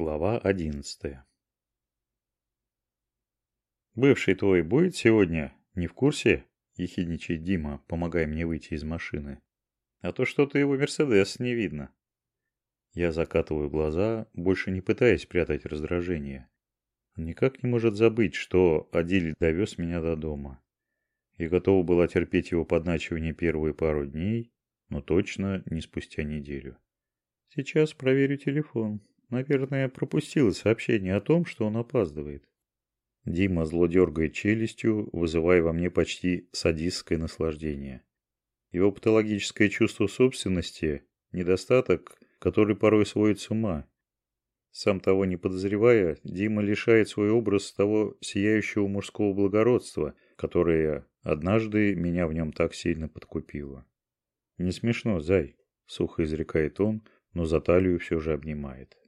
Глава одиннадцатая «Бывший твой будет сегодня? Не в курсе?» – ехидничает Дима, помогая мне выйти из машины. «А то что-то его Мерседес не видно». Я закатываю глаза, больше не пытаясь прятать раздражение. никак не может забыть, что Адиль довез меня до дома. И готова была терпеть его подначивание первые пару дней, но точно не спустя неделю. Сейчас проверю телефон. Наверное, пропустила сообщение о том, что он опаздывает. Дима зло дергает челюстью, вызывая во мне почти садистское наслаждение. Его патологическое чувство собственности – недостаток, который порой сводит с ума. Сам того не подозревая, Дима лишает свой образ того сияющего мужского благородства, которое однажды меня в нем так сильно подкупило. «Не смешно, зай», – сухо изрекает он, но за талию все же обнимает.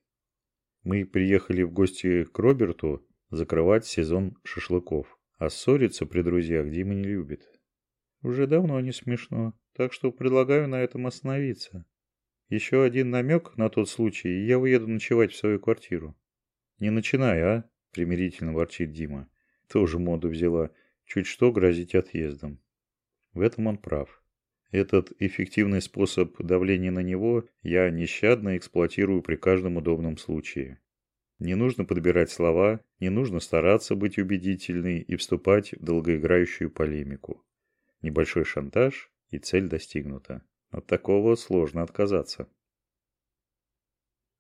Мы приехали в гости к Роберту закрывать сезон шашлыков, а ссориться при друзьях Дима не любит. Уже давно не смешно, так что предлагаю на этом остановиться. Еще один намек на тот случай, и я уеду ночевать в свою квартиру. Не начинай, а? Примирительно ворчит Дима. Тоже моду взяла. Чуть что грозить отъездом. В этом он прав. Этот эффективный способ давления на него я нещадно эксплуатирую при каждом удобном случае. Не нужно подбирать слова, не нужно стараться быть убедительной и вступать в долгоиграющую полемику. Небольшой шантаж, и цель достигнута. От такого сложно отказаться.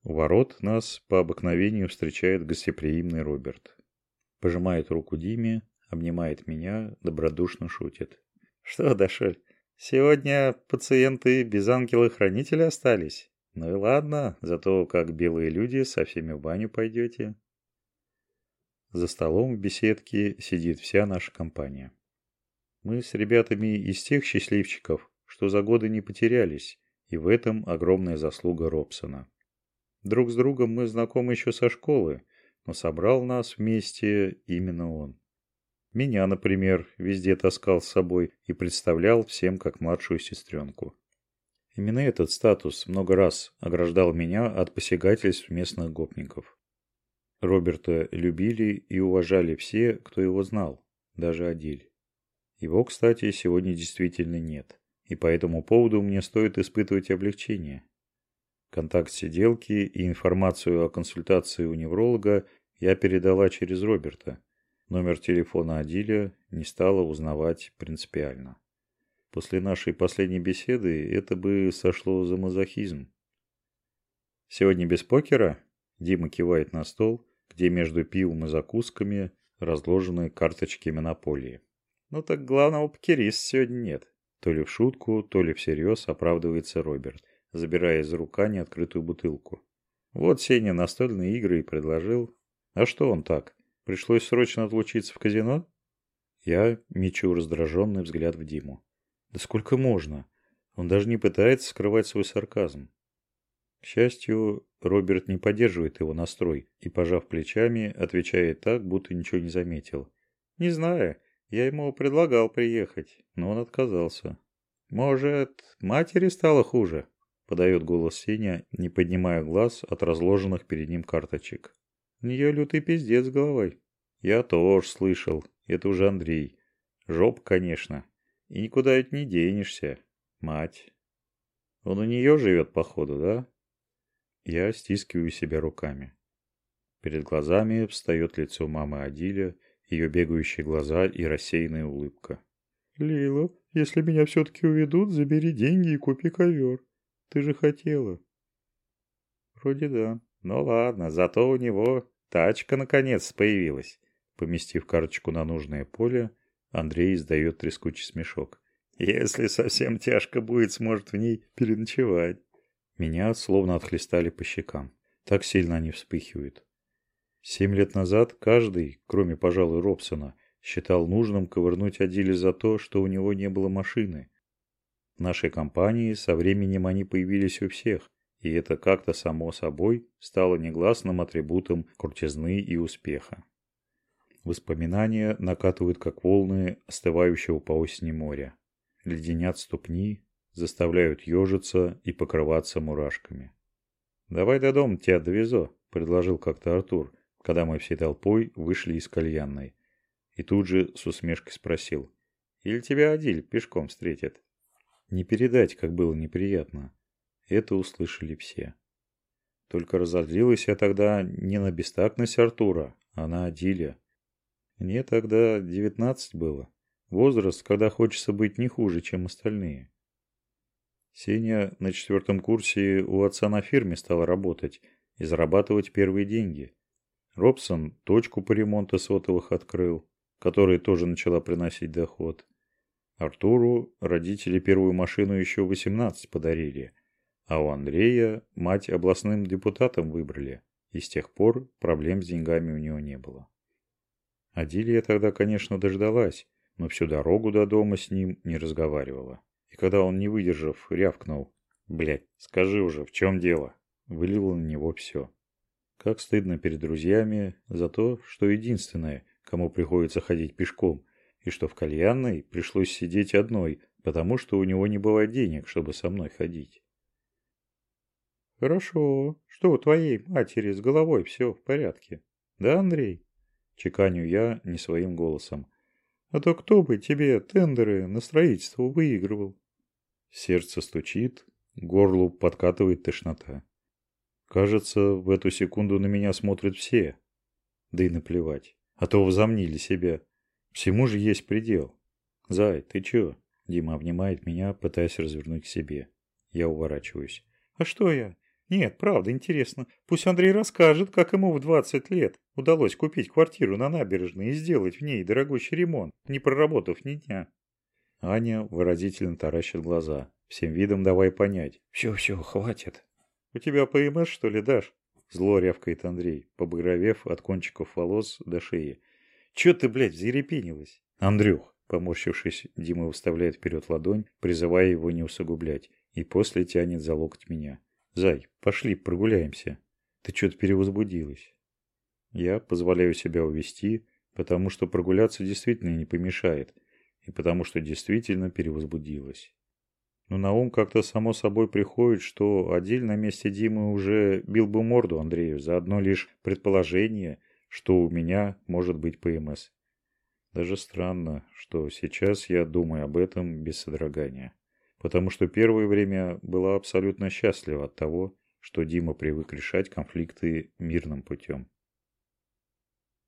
У ворот нас по обыкновению встречает гостеприимный Роберт. Пожимает руку Диме, обнимает меня, добродушно шутит. «Что, Дашель, Сегодня пациенты без ангела-хранителя остались. Ну и ладно, зато как белые люди со всеми в баню пойдете. За столом в беседке сидит вся наша компания. Мы с ребятами из тех счастливчиков, что за годы не потерялись, и в этом огромная заслуга Робсона. Друг с другом мы знакомы еще со школы, но собрал нас вместе именно он. Меня, например, везде таскал с собой и представлял всем как младшую сестренку. Именно этот статус много раз ограждал меня от посягательств местных гопников. Роберта любили и уважали все, кто его знал, даже Адиль. Его, кстати, сегодня действительно нет, и по этому поводу мне стоит испытывать облегчение. Контакт сиделки и информацию о консультации у невролога я передала через Роберта – Номер телефона Адиля не стала узнавать принципиально. После нашей последней беседы это бы сошло за мазохизм. «Сегодня без покера?» Дима кивает на стол, где между пивом и закусками разложены карточки монополии. «Ну так главного покериста сегодня нет». То ли в шутку, то ли всерьез оправдывается Роберт, забирая из рука неоткрытую бутылку. Вот Сеня настольные игры и предложил. А что он так? Пришлось срочно отлучиться в казино? Я мечу раздраженный взгляд в Диму. Да сколько можно? Он даже не пытается скрывать свой сарказм. К счастью, Роберт не поддерживает его настрой и, пожав плечами, отвечает так, будто ничего не заметил. «Не знаю. Я ему предлагал приехать, но он отказался». «Может, матери стало хуже?» – подает голос Сеня, не поднимая глаз от разложенных перед ним карточек. У нее лютый пиздец с головой. Я тоже слышал. Это уже Андрей. Жоп, конечно. И никуда ведь не денешься. Мать. Он у нее живет, походу, да? Я стискиваю себя руками. Перед глазами встает лицо мамы Адиля, ее бегающие глаза и рассеянная улыбка. «Лила, если меня все-таки уведут, забери деньги и купи ковер. Ты же хотела». «Вроде да. Ну ладно, зато у него Тачка, наконец, появилась. Поместив карточку на нужное поле, Андрей издает трескучий смешок. Если совсем тяжко будет, сможет в ней переночевать. Меня словно отхлестали по щекам. Так сильно они вспыхивают. Семь лет назад каждый, кроме, пожалуй, Робсона, считал нужным ковырнуть Адиле за то, что у него не было машины. В нашей компании со временем они появились у всех, и это как-то само собой стало негласным атрибутом крутизны и успеха. Воспоминания накатывают как волны остывающего по осени моря. Леденят ступни, заставляют ежиться и покрываться мурашками. «Давай до дома тебя довезу», – предложил как-то Артур, когда мы всей толпой вышли из кальянной. И тут же с усмешкой спросил. «Или тебя Адиль пешком встретит?» Не передать, как было неприятно. Это услышали все. Только разозлилась я тогда не на бестактность Артура, а на Адиля. Мне тогда девятнадцать было. Возраст, когда хочется быть не хуже, чем остальные. Сеня на четвертом курсе у отца на фирме стал работать и зарабатывать первые деньги. Робсон точку по ремонту сотовых открыл, которая тоже начала приносить доход. Артуру родители первую машину еще в 18 подарили, а у Андрея мать областным депутатом выбрали, и с тех пор проблем с деньгами у него не было. Адилия тогда, конечно, дождалась, но всю дорогу до дома с ним не разговаривала. И когда он, не выдержав, рявкнул. «Блядь, скажи уже, в чем дело?» Вылила на него все. Как стыдно перед друзьями за то, что единственное, кому приходится ходить пешком, и что в кальянной пришлось сидеть одной, потому что у него не бывает денег, чтобы со мной ходить. «Хорошо. Что у твоей матери с головой все в порядке? Да, Андрей?» Чеканю я не своим голосом. «А то кто бы тебе тендеры на строительство выигрывал?» Сердце стучит, горлу подкатывает тошнота. Кажется, в эту секунду на меня смотрят все. Да и наплевать. А то возомнили себя. Всему же есть предел. Зай, ты чё? Дима обнимает меня, пытаясь развернуть к себе. Я уворачиваюсь. А что я? Нет, правда, интересно. Пусть Андрей расскажет, как ему в 20 лет удалось купить квартиру на набережной и сделать в ней дорогущий ремонт, не проработав ни дня. Аня выразительно таращит глаза, всем видом давай понять. «Все-все, хватит». «У тебя ПМС, что ли, Даш?» Зло рявкает Андрей, побагровев от кончиков волос до шеи. «Чё ты, блядь, зарепенилась?» «Андрюх», поморщившись, Дима выставляет вперед ладонь, призывая его не усугублять, и после тянет за локоть меня. «Зай, пошли прогуляемся. Ты что-то перевозбудилась». Я позволяю себя увести, потому что прогуляться действительно не помешает, и потому что действительно перевозбудилась. Но на ум как-то само собой приходит, что Адиль на месте Димы уже бил бы морду Андрею за одно лишь предположение, что у меня может быть ПМС. Даже странно, что сейчас я думаю об этом без содрогания. Потому что первое время была абсолютно счастлива от того, что Дима привык решать конфликты мирным путем.